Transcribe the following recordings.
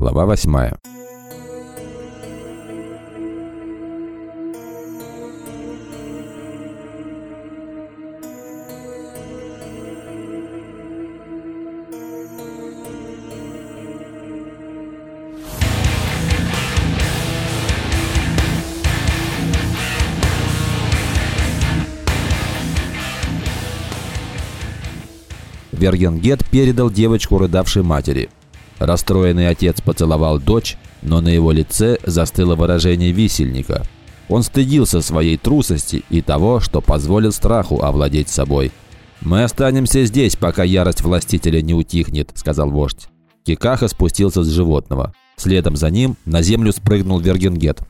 Глава восьмая. Вергенгет передал девочку рыдавшей матери. Расстроенный отец поцеловал дочь, но на его лице застыло выражение висельника. Он стыдился своей трусости и того, что позволил страху овладеть собой. «Мы останемся здесь, пока ярость властителя не утихнет», – сказал вождь. Кикаха спустился с животного. Следом за ним на землю спрыгнул Вергенгет.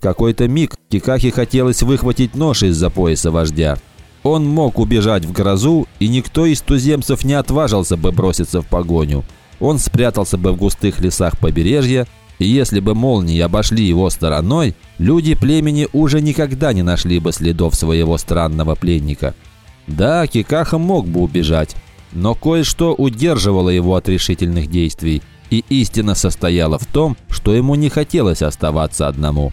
Какой-то миг Кикахе хотелось выхватить нож из-за пояса вождя, он мог убежать в грозу, и никто из туземцев не отважился бы броситься в погоню. Он спрятался бы в густых лесах побережья, и если бы молнии обошли его стороной, люди племени уже никогда не нашли бы следов своего странного пленника. Да, Кикаха мог бы убежать, но кое-что удерживало его от решительных действий, и истина состояла в том, что ему не хотелось оставаться одному.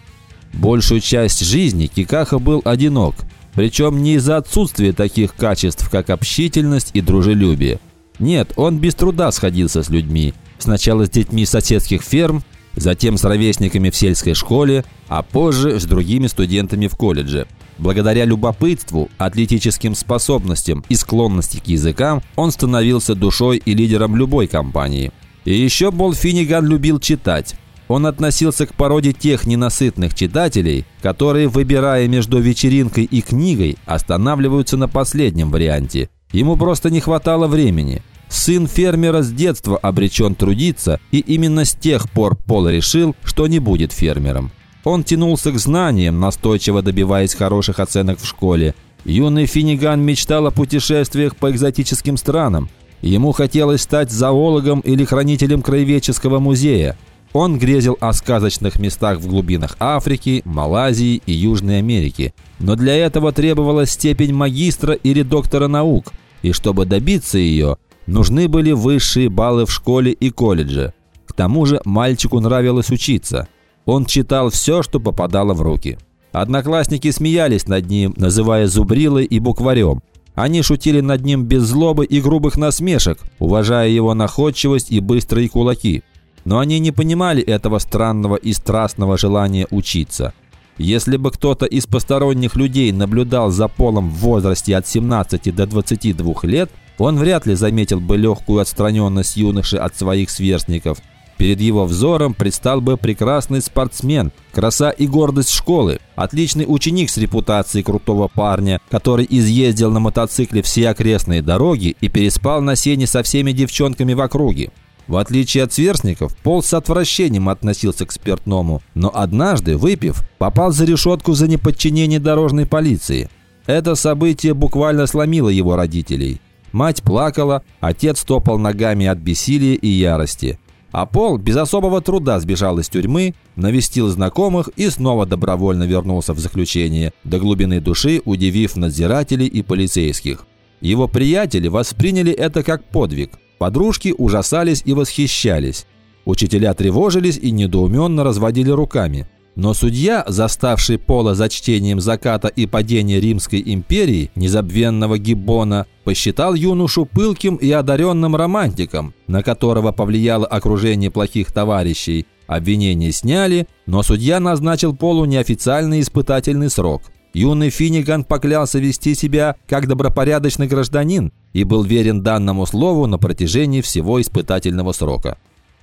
Большую часть жизни Кикаха был одинок – причем не из-за отсутствия таких качеств, как общительность и дружелюбие. Нет, он без труда сходился с людьми. Сначала с детьми соседских ферм, затем с ровесниками в сельской школе, а позже с другими студентами в колледже. Благодаря любопытству, атлетическим способностям и склонности к языкам, он становился душой и лидером любой компании. И еще Бол Финниган любил читать. Он относился к породе тех ненасытных читателей, которые, выбирая между вечеринкой и книгой, останавливаются на последнем варианте. Ему просто не хватало времени. Сын фермера с детства обречен трудиться, и именно с тех пор Пол решил, что не будет фермером. Он тянулся к знаниям, настойчиво добиваясь хороших оценок в школе. Юный Финиган мечтал о путешествиях по экзотическим странам. Ему хотелось стать зоологом или хранителем краеведческого музея. Он грезил о сказочных местах в глубинах Африки, Малайзии и Южной Америки. Но для этого требовалась степень магистра или доктора наук. И чтобы добиться ее, нужны были высшие баллы в школе и колледже. К тому же мальчику нравилось учиться. Он читал все, что попадало в руки. Одноклассники смеялись над ним, называя зубрилой и букварем. Они шутили над ним без злобы и грубых насмешек, уважая его находчивость и быстрые кулаки – но они не понимали этого странного и страстного желания учиться. Если бы кто-то из посторонних людей наблюдал за Полом в возрасте от 17 до 22 лет, он вряд ли заметил бы легкую отстраненность юноши от своих сверстников. Перед его взором предстал бы прекрасный спортсмен, краса и гордость школы, отличный ученик с репутацией крутого парня, который изъездил на мотоцикле все окрестные дороги и переспал на сене со всеми девчонками в округе. В отличие от сверстников, Пол с отвращением относился к спиртному, но однажды, выпив, попал за решетку за неподчинение дорожной полиции. Это событие буквально сломило его родителей. Мать плакала, отец топал ногами от бессилия и ярости. А Пол без особого труда сбежал из тюрьмы, навестил знакомых и снова добровольно вернулся в заключение, до глубины души удивив надзирателей и полицейских. Его приятели восприняли это как подвиг – Подружки ужасались и восхищались. Учителя тревожились и недоуменно разводили руками. Но судья, заставший Пола за чтением заката и падения Римской империи, незабвенного Гиббона, посчитал юношу пылким и одаренным романтиком, на которого повлияло окружение плохих товарищей. Обвинения сняли, но судья назначил Полу неофициальный испытательный срок. Юный Финниган поклялся вести себя как добропорядочный гражданин и был верен данному слову на протяжении всего испытательного срока.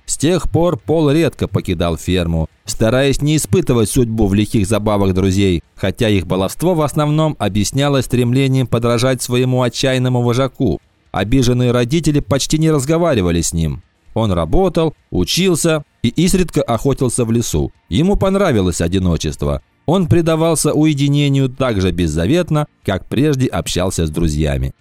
С тех пор Пол редко покидал ферму, стараясь не испытывать судьбу в лихих забавах друзей, хотя их баловство в основном объяснялось стремлением подражать своему отчаянному вожаку. Обиженные родители почти не разговаривали с ним. Он работал, учился и изредка охотился в лесу. Ему понравилось одиночество – он предавался уединению так же беззаветно, как прежде общался с друзьями.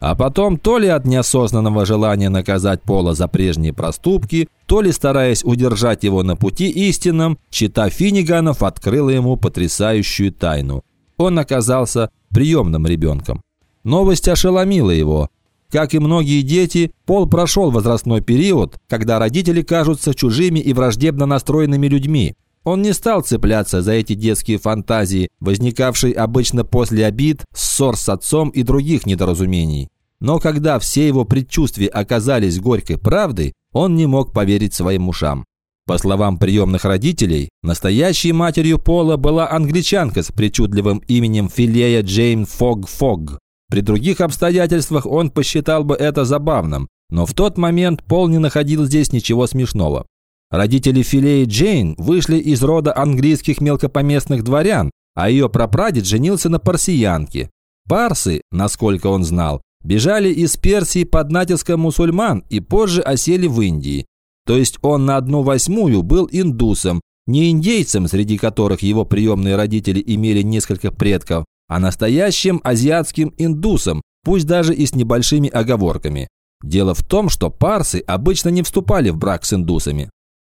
А потом, то ли от неосознанного желания наказать Пола за прежние проступки, то ли стараясь удержать его на пути истинном, чита Финниганов открыла ему потрясающую тайну. Он оказался приемным ребенком. Новость ошеломила его. Как и многие дети, Пол прошел возрастной период, когда родители кажутся чужими и враждебно настроенными людьми. Он не стал цепляться за эти детские фантазии, возникавшие обычно после обид, ссор с отцом и других недоразумений. Но когда все его предчувствия оказались горькой правдой, он не мог поверить своим ушам. По словам приемных родителей, настоящей матерью Пола была англичанка с причудливым именем Филея Джейн Фог Фог. При других обстоятельствах он посчитал бы это забавным, но в тот момент Пол не находил здесь ничего смешного. Родители Филеи Джейн вышли из рода английских мелкопоместных дворян, а ее прапрадед женился на парсиянке. Парсы, насколько он знал, бежали из Персии под натиском мусульман и позже осели в Индии. То есть он на одну восьмую был индусом, не индейцем, среди которых его приемные родители имели несколько предков, а настоящим азиатским индусом, пусть даже и с небольшими оговорками. Дело в том, что парсы обычно не вступали в брак с индусами.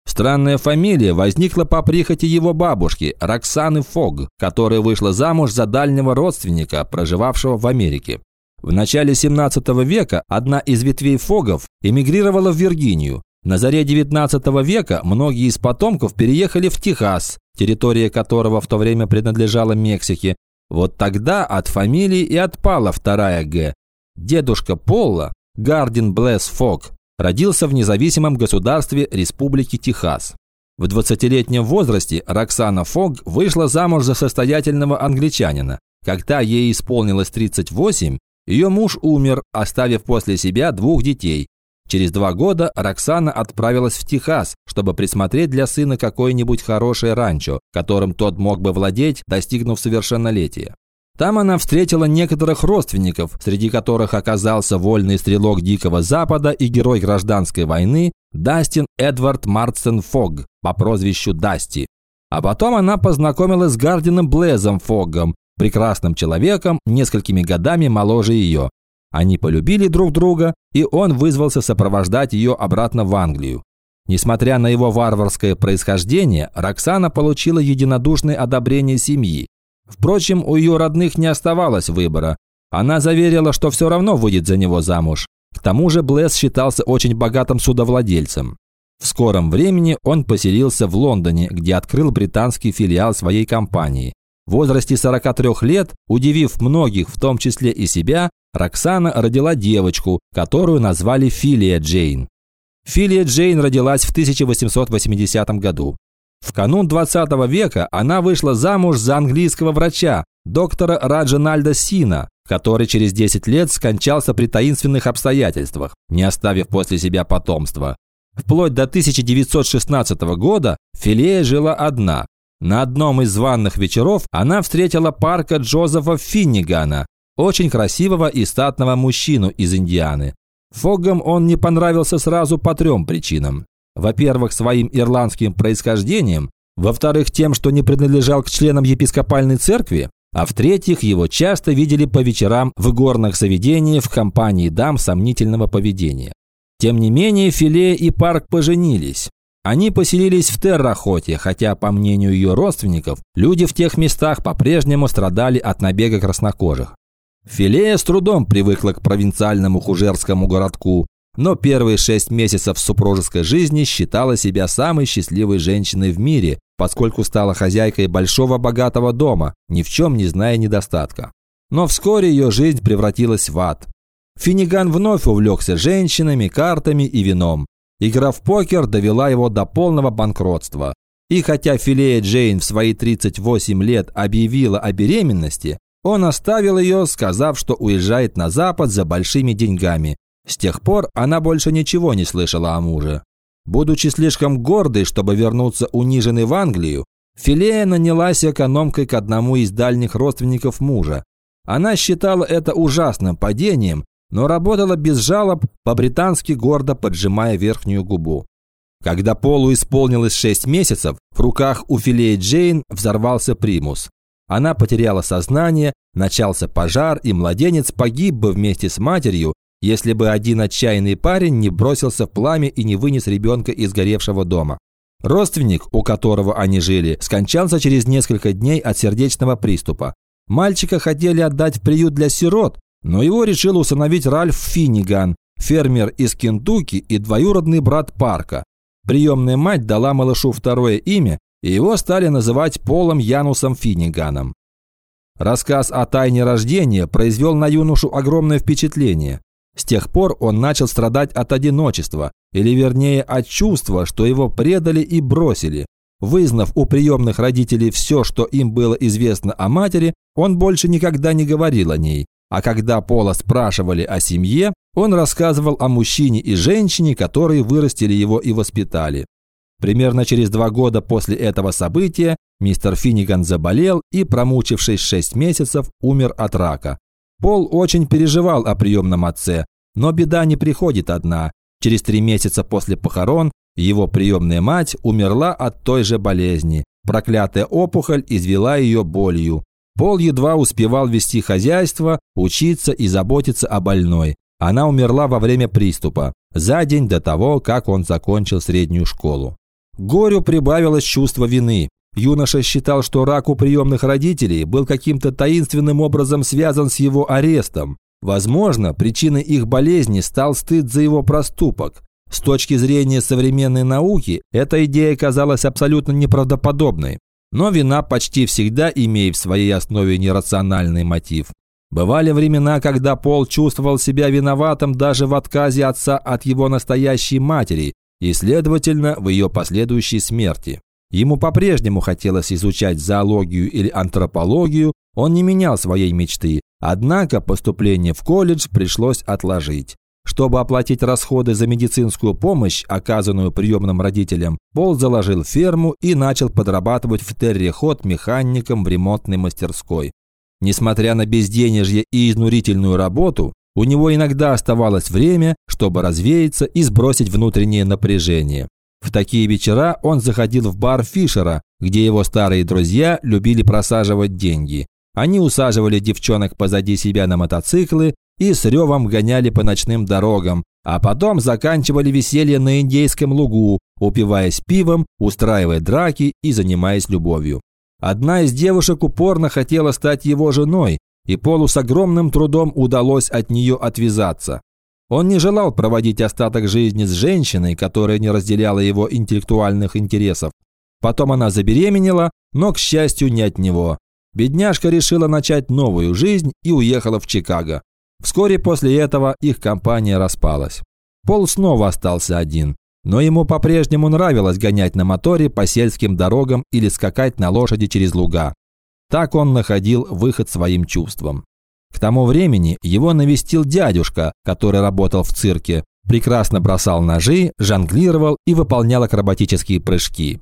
Странная фамилия возникла по прихоти его бабушки, Роксаны Фог, которая вышла замуж за дальнего родственника, проживавшего в Америке. В начале 17 века одна из ветвей Фогов эмигрировала в Виргинию. На заре 19 века многие из потомков переехали в Техас, территория которого в то время принадлежала Мексике. Вот тогда от фамилии и отпала вторая «Г». Дедушка Полла, Гардин Блэс Фог, родился в независимом государстве Республики Техас. В 20-летнем возрасте Роксана Фог вышла замуж за состоятельного англичанина. Когда ей исполнилось 38, ее муж умер, оставив после себя двух детей. Через два года Роксана отправилась в Техас, чтобы присмотреть для сына какое-нибудь хорошее ранчо, которым тот мог бы владеть, достигнув совершеннолетия. Там она встретила некоторых родственников, среди которых оказался вольный стрелок Дикого Запада и герой гражданской войны Дастин Эдвард Мартсен Фог по прозвищу Дасти. А потом она познакомилась с Гардином Блезом Фогом, прекрасным человеком, несколькими годами моложе ее. Они полюбили друг друга, и он вызвался сопровождать ее обратно в Англию. Несмотря на его варварское происхождение, Роксана получила единодушное одобрение семьи. Впрочем, у ее родных не оставалось выбора. Она заверила, что все равно выйдет за него замуж. К тому же Блесс считался очень богатым судовладельцем. В скором времени он поселился в Лондоне, где открыл британский филиал своей компании. В возрасте 43 лет, удивив многих, в том числе и себя, Роксана родила девочку, которую назвали Филия Джейн. Филия Джейн родилась в 1880 году. В канун 20 века она вышла замуж за английского врача, доктора Раджанальда Сина, который через 10 лет скончался при таинственных обстоятельствах, не оставив после себя потомства. Вплоть до 1916 года Филея жила одна. На одном из званных вечеров она встретила парка Джозефа Финнигана, очень красивого и статного мужчину из Индианы. Фоггам он не понравился сразу по трем причинам. Во-первых, своим ирландским происхождением, во-вторых, тем, что не принадлежал к членам епископальной церкви, а в-третьих, его часто видели по вечерам в горных заведениях в компании дам сомнительного поведения. Тем не менее, Филе и Парк поженились. Они поселились в Террахоте, хотя, по мнению ее родственников, люди в тех местах по-прежнему страдали от набега краснокожих. Филея с трудом привыкла к провинциальному хужерскому городку, но первые шесть месяцев супружеской жизни считала себя самой счастливой женщиной в мире, поскольку стала хозяйкой большого богатого дома, ни в чем не зная недостатка. Но вскоре ее жизнь превратилась в ад. Финиган вновь увлекся женщинами, картами и вином. Игра в покер довела его до полного банкротства. И хотя Филея Джейн в свои 38 лет объявила о беременности, он оставил ее, сказав, что уезжает на Запад за большими деньгами, с тех пор она больше ничего не слышала о муже. Будучи слишком гордой, чтобы вернуться униженной в Англию, Филея нанялась экономкой к одному из дальних родственников мужа. Она считала это ужасным падением, но работала без жалоб, по-британски гордо поджимая верхнюю губу. Когда Полу исполнилось 6 месяцев, в руках у Филеи Джейн взорвался примус. Она потеряла сознание, начался пожар, и младенец погиб бы вместе с матерью, если бы один отчаянный парень не бросился в пламя и не вынес ребенка из горевшего дома. Родственник, у которого они жили, скончался через несколько дней от сердечного приступа. Мальчика хотели отдать в приют для сирот, Но его решил усыновить Ральф Финниган, фермер из Кентукки и двоюродный брат Парка. Приемная мать дала малышу второе имя, и его стали называть Полом Янусом Финниганом. Рассказ о тайне рождения произвел на юношу огромное впечатление. С тех пор он начал страдать от одиночества, или вернее от чувства, что его предали и бросили. Вызнав у приемных родителей все, что им было известно о матери, он больше никогда не говорил о ней. А когда Пола спрашивали о семье, он рассказывал о мужчине и женщине, которые вырастили его и воспитали. Примерно через два года после этого события мистер Финниган заболел и, промучившись шесть месяцев, умер от рака. Пол очень переживал о приемном отце, но беда не приходит одна. Через три месяца после похорон его приемная мать умерла от той же болезни. Проклятая опухоль извела ее болью. Пол едва успевал вести хозяйство, учиться и заботиться о больной. Она умерла во время приступа, за день до того, как он закончил среднюю школу. Горю прибавилось чувство вины. Юноша считал, что рак у приемных родителей был каким-то таинственным образом связан с его арестом. Возможно, причиной их болезни стал стыд за его проступок. С точки зрения современной науки, эта идея казалась абсолютно неправдоподобной. Но вина почти всегда имеет в своей основе нерациональный мотив. Бывали времена, когда Пол чувствовал себя виноватым даже в отказе отца от его настоящей матери и, следовательно, в ее последующей смерти. Ему по-прежнему хотелось изучать зоологию или антропологию, он не менял своей мечты, однако поступление в колледж пришлось отложить. Чтобы оплатить расходы за медицинскую помощь, оказанную приемным родителям, Пол заложил ферму и начал подрабатывать в терреход механиком в ремонтной мастерской. Несмотря на безденежье и изнурительную работу, у него иногда оставалось время, чтобы развеяться и сбросить внутреннее напряжение. В такие вечера он заходил в бар Фишера, где его старые друзья любили просаживать деньги. Они усаживали девчонок позади себя на мотоциклы и с ревом гоняли по ночным дорогам, а потом заканчивали веселье на индейском лугу, упиваясь пивом, устраивая драки и занимаясь любовью. Одна из девушек упорно хотела стать его женой, и Полу с огромным трудом удалось от нее отвязаться. Он не желал проводить остаток жизни с женщиной, которая не разделяла его интеллектуальных интересов. Потом она забеременела, но, к счастью, не от него. Бедняжка решила начать новую жизнь и уехала в Чикаго. Вскоре после этого их компания распалась. Пол снова остался один, но ему по-прежнему нравилось гонять на моторе по сельским дорогам или скакать на лошади через луга. Так он находил выход своим чувствам. К тому времени его навестил дядюшка, который работал в цирке, прекрасно бросал ножи, жонглировал и выполнял акробатические прыжки.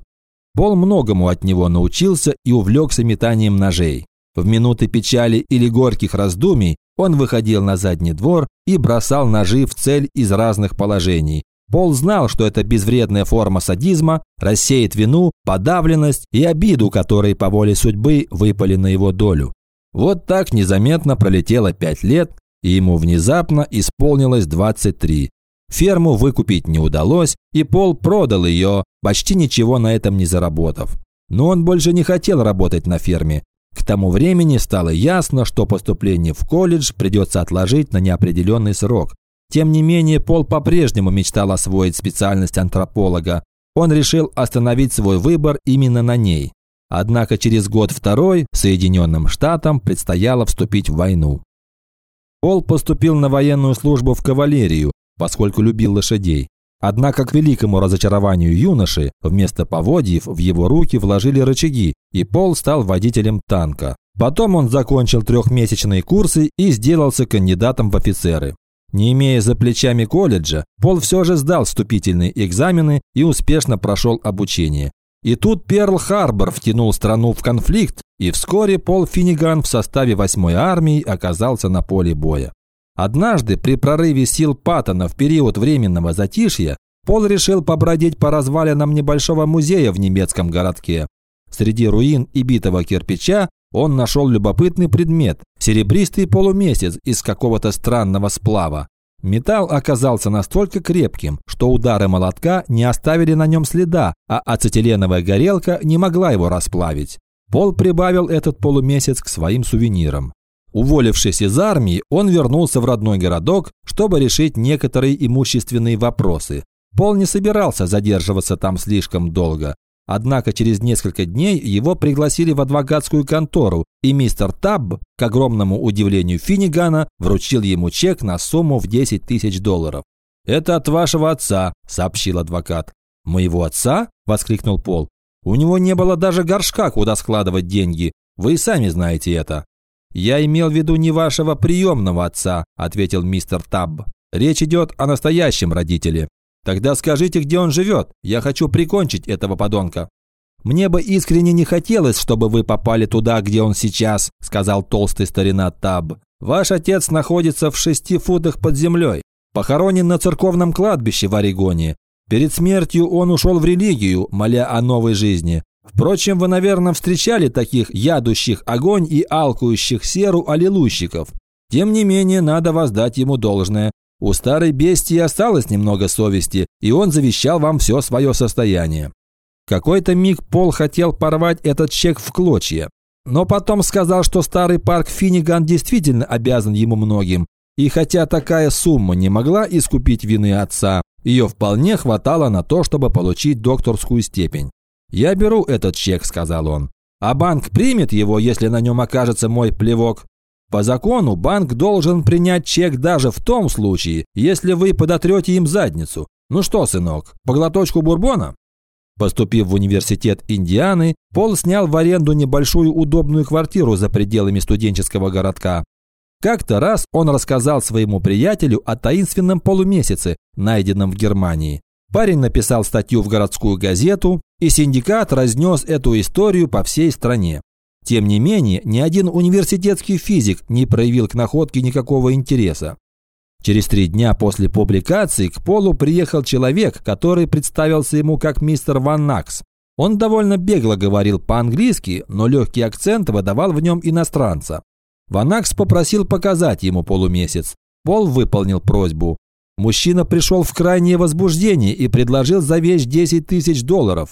Пол многому от него научился и увлекся метанием ножей. В минуты печали или горьких раздумий он выходил на задний двор и бросал ножи в цель из разных положений. Пол знал, что это безвредная форма садизма, рассеет вину, подавленность и обиду, которые по воле судьбы выпали на его долю. Вот так незаметно пролетело пять лет, и ему внезапно исполнилось 23. Ферму выкупить не удалось, и Пол продал ее, почти ничего на этом не заработав. Но он больше не хотел работать на ферме. К тому времени стало ясно, что поступление в колледж придется отложить на неопределенный срок. Тем не менее, Пол по-прежнему мечтал освоить специальность антрополога. Он решил остановить свой выбор именно на ней. Однако через год-второй Соединенным Штатам предстояло вступить в войну. Пол поступил на военную службу в кавалерию, поскольку любил лошадей. Однако к великому разочарованию юноши вместо поводьев в его руки вложили рычаги, и Пол стал водителем танка. Потом он закончил трехмесячные курсы и сделался кандидатом в офицеры. Не имея за плечами колледжа, Пол все же сдал вступительные экзамены и успешно прошел обучение. И тут Перл-Харбор втянул страну в конфликт, и вскоре Пол Финниган в составе 8-й армии оказался на поле боя. Однажды при прорыве сил Паттона в период временного затишья Пол решил побродить по развалинам небольшого музея в немецком городке. Среди руин и битого кирпича он нашел любопытный предмет – серебристый полумесяц из какого-то странного сплава. Металл оказался настолько крепким, что удары молотка не оставили на нем следа, а ацетиленовая горелка не могла его расплавить. Пол прибавил этот полумесяц к своим сувенирам. Уволившись из армии, он вернулся в родной городок, чтобы решить некоторые имущественные вопросы. Пол не собирался задерживаться там слишком долго. Однако через несколько дней его пригласили в адвокатскую контору, и мистер Табб, к огромному удивлению Финнигана, вручил ему чек на сумму в 10 тысяч долларов. «Это от вашего отца», – сообщил адвокат. «Моего отца?» – воскликнул Пол. «У него не было даже горшка, куда складывать деньги. Вы и сами знаете это». «Я имел в виду не вашего приемного отца», – ответил мистер Табб. «Речь идет о настоящем родителе. Тогда скажите, где он живет. Я хочу прикончить этого подонка». «Мне бы искренне не хотелось, чтобы вы попали туда, где он сейчас», – сказал толстый старина Таб. «Ваш отец находится в шести футах под землей. Похоронен на церковном кладбище в Орегоне. Перед смертью он ушел в религию, моля о новой жизни. Впрочем, вы, наверное, встречали таких ядущих огонь и алкающих серу аллилуйщиков. Тем не менее, надо воздать ему должное. У старой бестии осталось немного совести, и он завещал вам все свое состояние. Какой-то миг Пол хотел порвать этот чек в клочья. Но потом сказал, что старый парк Финниган действительно обязан ему многим. И хотя такая сумма не могла искупить вины отца, ее вполне хватало на то, чтобы получить докторскую степень. «Я беру этот чек», – сказал он. «А банк примет его, если на нем окажется мой плевок?» По закону банк должен принять чек даже в том случае, если вы подотрете им задницу. Ну что, сынок, по глоточку бурбона? Поступив в университет Индианы, Пол снял в аренду небольшую удобную квартиру за пределами студенческого городка. Как-то раз он рассказал своему приятелю о таинственном полумесяце, найденном в Германии. Парень написал статью в городскую газету, и синдикат разнес эту историю по всей стране. Тем не менее, ни один университетский физик не проявил к находке никакого интереса. Через три дня после публикации к Полу приехал человек, который представился ему как мистер Ван Накс. Он довольно бегло говорил по-английски, но легкий акцент выдавал в нем иностранца. Ван Накс попросил показать ему полумесяц. Пол выполнил просьбу. Мужчина пришел в крайнее возбуждение и предложил за вещь 10 тысяч долларов.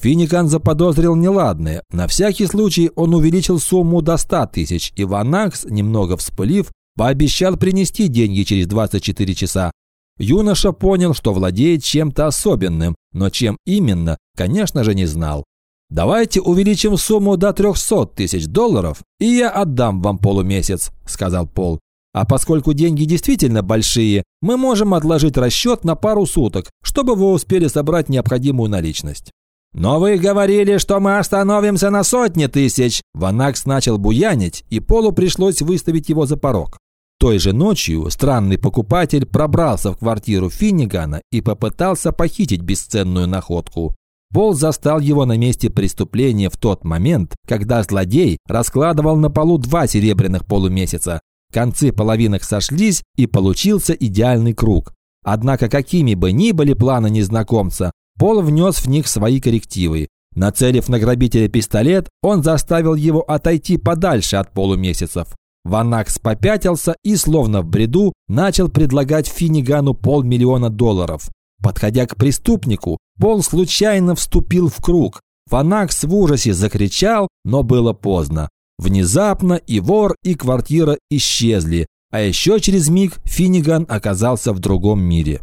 Финикан заподозрил неладное. На всякий случай он увеличил сумму до 100 тысяч, и Ванакс, немного вспылив, пообещал принести деньги через 24 часа. Юноша понял, что владеет чем-то особенным, но чем именно, конечно же, не знал. «Давайте увеличим сумму до 300 тысяч долларов, и я отдам вам полумесяц», – сказал Пол. «А поскольку деньги действительно большие, мы можем отложить расчет на пару суток, чтобы вы успели собрать необходимую наличность». «Но вы говорили, что мы остановимся на сотне тысяч!» Ванакс начал буянить, и Полу пришлось выставить его за порог. Той же ночью странный покупатель пробрался в квартиру Финнигана и попытался похитить бесценную находку. Пол застал его на месте преступления в тот момент, когда злодей раскладывал на полу два серебряных полумесяца. Концы половинок сошлись, и получился идеальный круг. Однако какими бы ни были планы незнакомца, Пол внес в них свои коррективы. Нацелив на грабителя пистолет, он заставил его отойти подальше от полумесяцев. Ванакс попятился и, словно в бреду, начал предлагать Финигану полмиллиона долларов. Подходя к преступнику, Пол случайно вступил в круг. Ванакс в ужасе закричал, но было поздно. Внезапно и вор, и квартира исчезли, а еще через миг Финиган оказался в другом мире.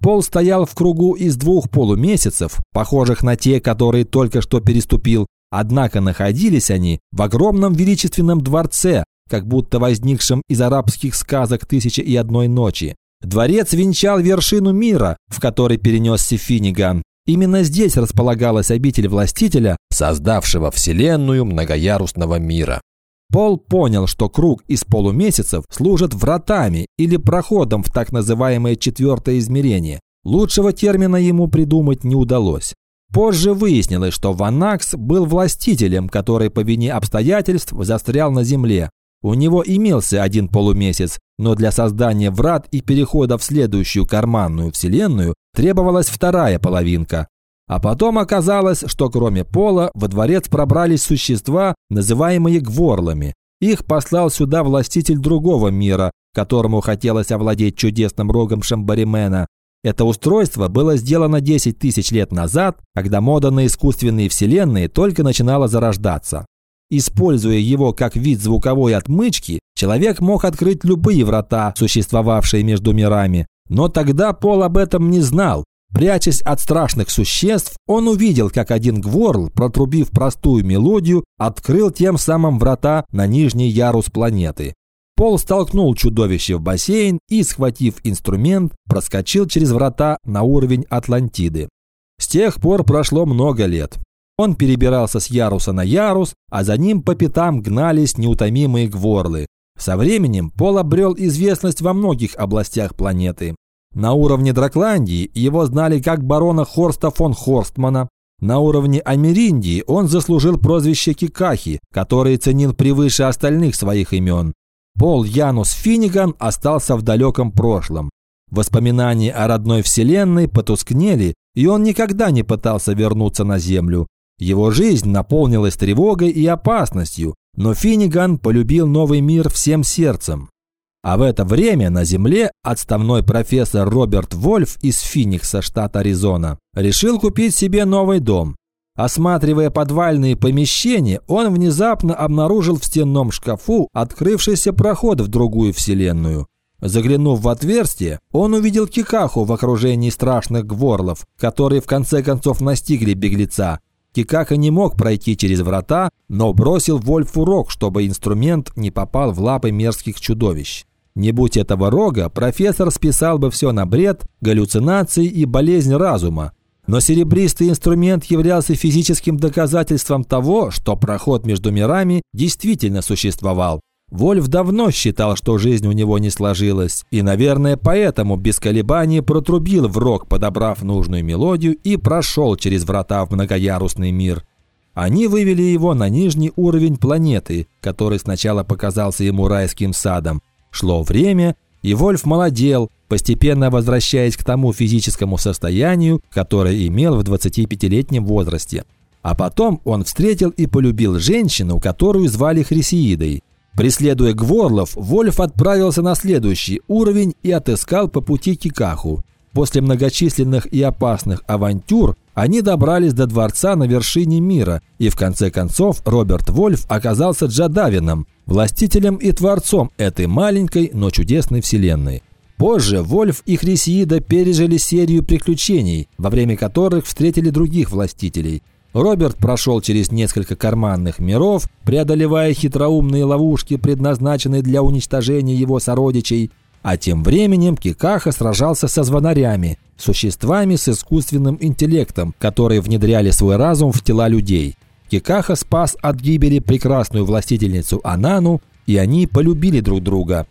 Пол стоял в кругу из двух полумесяцев, похожих на те, которые только что переступил, однако находились они в огромном величественном дворце, как будто возникшем из арабских сказок «Тысяча и одной ночи». Дворец венчал вершину мира, в который перенесся Финиган. Именно здесь располагалась обитель властителя, создавшего вселенную многоярусного мира. Пол понял, что круг из полумесяцев служит вратами или проходом в так называемое четвертое измерение. Лучшего термина ему придумать не удалось. Позже выяснилось, что Ванакс был властителем, который по вине обстоятельств застрял на Земле. У него имелся один полумесяц, но для создания врат и перехода в следующую карманную вселенную требовалась вторая половинка. А потом оказалось, что кроме Пола во дворец пробрались существа, называемые гворлами. Их послал сюда властитель другого мира, которому хотелось овладеть чудесным рогом Шамбаримена. Это устройство было сделано 10 тысяч лет назад, когда мода на искусственные вселенные только начинала зарождаться. Используя его как вид звуковой отмычки, Человек мог открыть любые врата, существовавшие между мирами, но тогда Пол об этом не знал. Прячась от страшных существ, он увидел, как один гворл, протрубив простую мелодию, открыл тем самым врата на нижний ярус планеты. Пол столкнул чудовище в бассейн и, схватив инструмент, проскочил через врата на уровень Атлантиды. С тех пор прошло много лет. Он перебирался с яруса на ярус, а за ним по пятам гнались неутомимые гворлы. Со временем Пол обрел известность во многих областях планеты. На уровне Дракландии его знали как барона Хорста фон Хорстмана. На уровне Америндии он заслужил прозвище Кикахи, который ценил превыше остальных своих имен. Пол Янус Финниган остался в далеком прошлом. Воспоминания о родной вселенной потускнели, и он никогда не пытался вернуться на Землю. Его жизнь наполнилась тревогой и опасностью, но Финниган полюбил новый мир всем сердцем. А в это время на Земле отставной профессор Роберт Вольф из Финикса, штат Аризона, решил купить себе новый дом. Осматривая подвальные помещения, он внезапно обнаружил в стенном шкафу открывшийся проход в другую вселенную. Заглянув в отверстие, он увидел Кикаху в окружении страшных гворлов, которые в конце концов настигли беглеца. Кикаха не мог пройти через врата, но бросил Вольфу рог, чтобы инструмент не попал в лапы мерзких чудовищ. Не будь этого рога, профессор списал бы все на бред, галлюцинации и болезнь разума. Но серебристый инструмент являлся физическим доказательством того, что проход между мирами действительно существовал. Вольф давно считал, что жизнь у него не сложилась, и, наверное, поэтому без колебаний протрубил в рог, подобрав нужную мелодию, и прошел через врата в многоярусный мир. Они вывели его на нижний уровень планеты, который сначала показался ему райским садом, Шло время, и Вольф молодел, постепенно возвращаясь к тому физическому состоянию, которое имел в 25-летнем возрасте. А потом он встретил и полюбил женщину, которую звали Хрисеидой. Преследуя Гворлов, Вольф отправился на следующий уровень и отыскал по пути Кикаху. После многочисленных и опасных авантюр они добрались до дворца на вершине мира, и в конце концов Роберт Вольф оказался Джадавином, властителем и творцом этой маленькой, но чудесной вселенной. Позже Вольф и Хрисиида пережили серию приключений, во время которых встретили других властителей. Роберт прошел через несколько карманных миров, преодолевая хитроумные ловушки, предназначенные для уничтожения его сородичей, а тем временем Кикаха сражался со звонарями, существами с искусственным интеллектом, которые внедряли свой разум в тела людей. Кикаха спас от гибели прекрасную властительницу Анану, и они полюбили друг друга.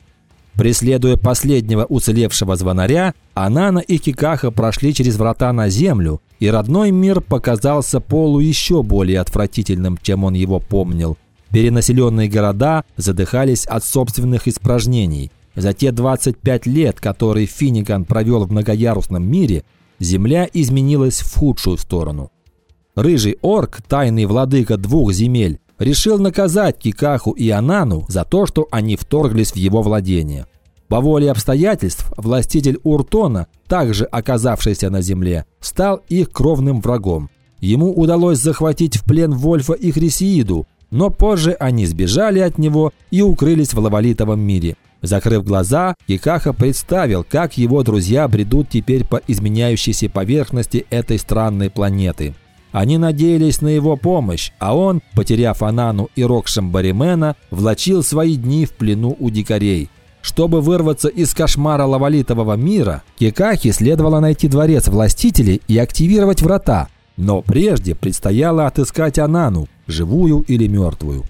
Преследуя последнего уцелевшего звонаря, Анана и Кикаха прошли через врата на землю, и родной мир показался Полу еще более отвратительным, чем он его помнил. Перенаселенные города задыхались от собственных испражнений – за те 25 лет, которые Финниган провел в многоярусном мире, Земля изменилась в худшую сторону. Рыжий орк, тайный владыка двух земель, решил наказать Кикаху и Анану за то, что они вторглись в его владение. По воле обстоятельств, властитель Уртона, также оказавшийся на земле, стал их кровным врагом. Ему удалось захватить в плен Вольфа и Хрисеиду, но позже они сбежали от него и укрылись в лавалитовом мире – Закрыв глаза, Кикаха представил, как его друзья бредут теперь по изменяющейся поверхности этой странной планеты. Они надеялись на его помощь, а он, потеряв Анану и Рокшем Баримена, влачил свои дни в плену у дикарей. Чтобы вырваться из кошмара лавалитового мира, Кикахе следовало найти дворец властителей и активировать врата. Но прежде предстояло отыскать Анану, живую или мертвую.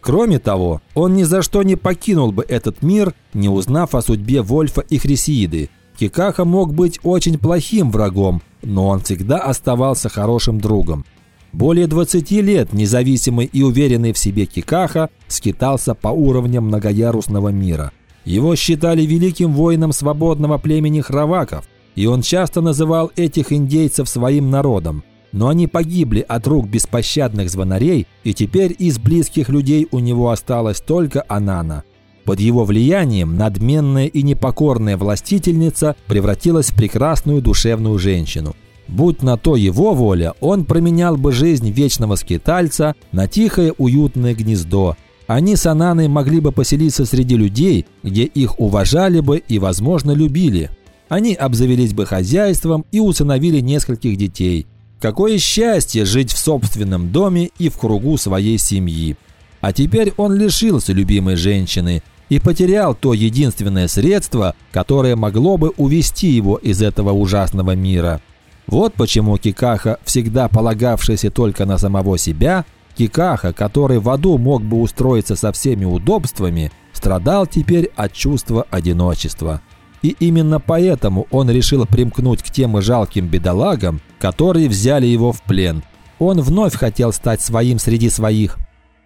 Кроме того, он ни за что не покинул бы этот мир, не узнав о судьбе Вольфа и Хрисииды. Кикаха мог быть очень плохим врагом, но он всегда оставался хорошим другом. Более 20 лет независимый и уверенный в себе Кикаха скитался по уровням многоярусного мира. Его считали великим воином свободного племени храваков, и он часто называл этих индейцев своим народом но они погибли от рук беспощадных звонарей, и теперь из близких людей у него осталась только Анана. Под его влиянием надменная и непокорная властительница превратилась в прекрасную душевную женщину. Будь на то его воля, он променял бы жизнь вечного скитальца на тихое уютное гнездо. Они с Ананой могли бы поселиться среди людей, где их уважали бы и, возможно, любили. Они обзавелись бы хозяйством и усыновили нескольких детей. Какое счастье жить в собственном доме и в кругу своей семьи. А теперь он лишился любимой женщины и потерял то единственное средство, которое могло бы увести его из этого ужасного мира. Вот почему Кикаха, всегда полагавшийся только на самого себя, Кикаха, который в аду мог бы устроиться со всеми удобствами, страдал теперь от чувства одиночества. И именно поэтому он решил примкнуть к тем жалким бедолагам, которые взяли его в плен. Он вновь хотел стать своим среди своих.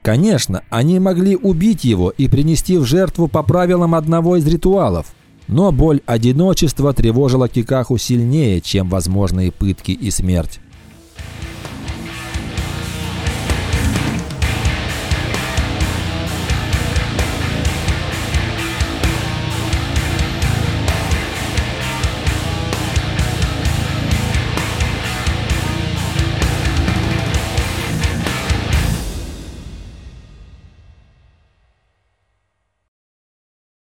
Конечно, они могли убить его и принести в жертву по правилам одного из ритуалов. Но боль одиночества тревожила Кикаху сильнее, чем возможные пытки и смерть.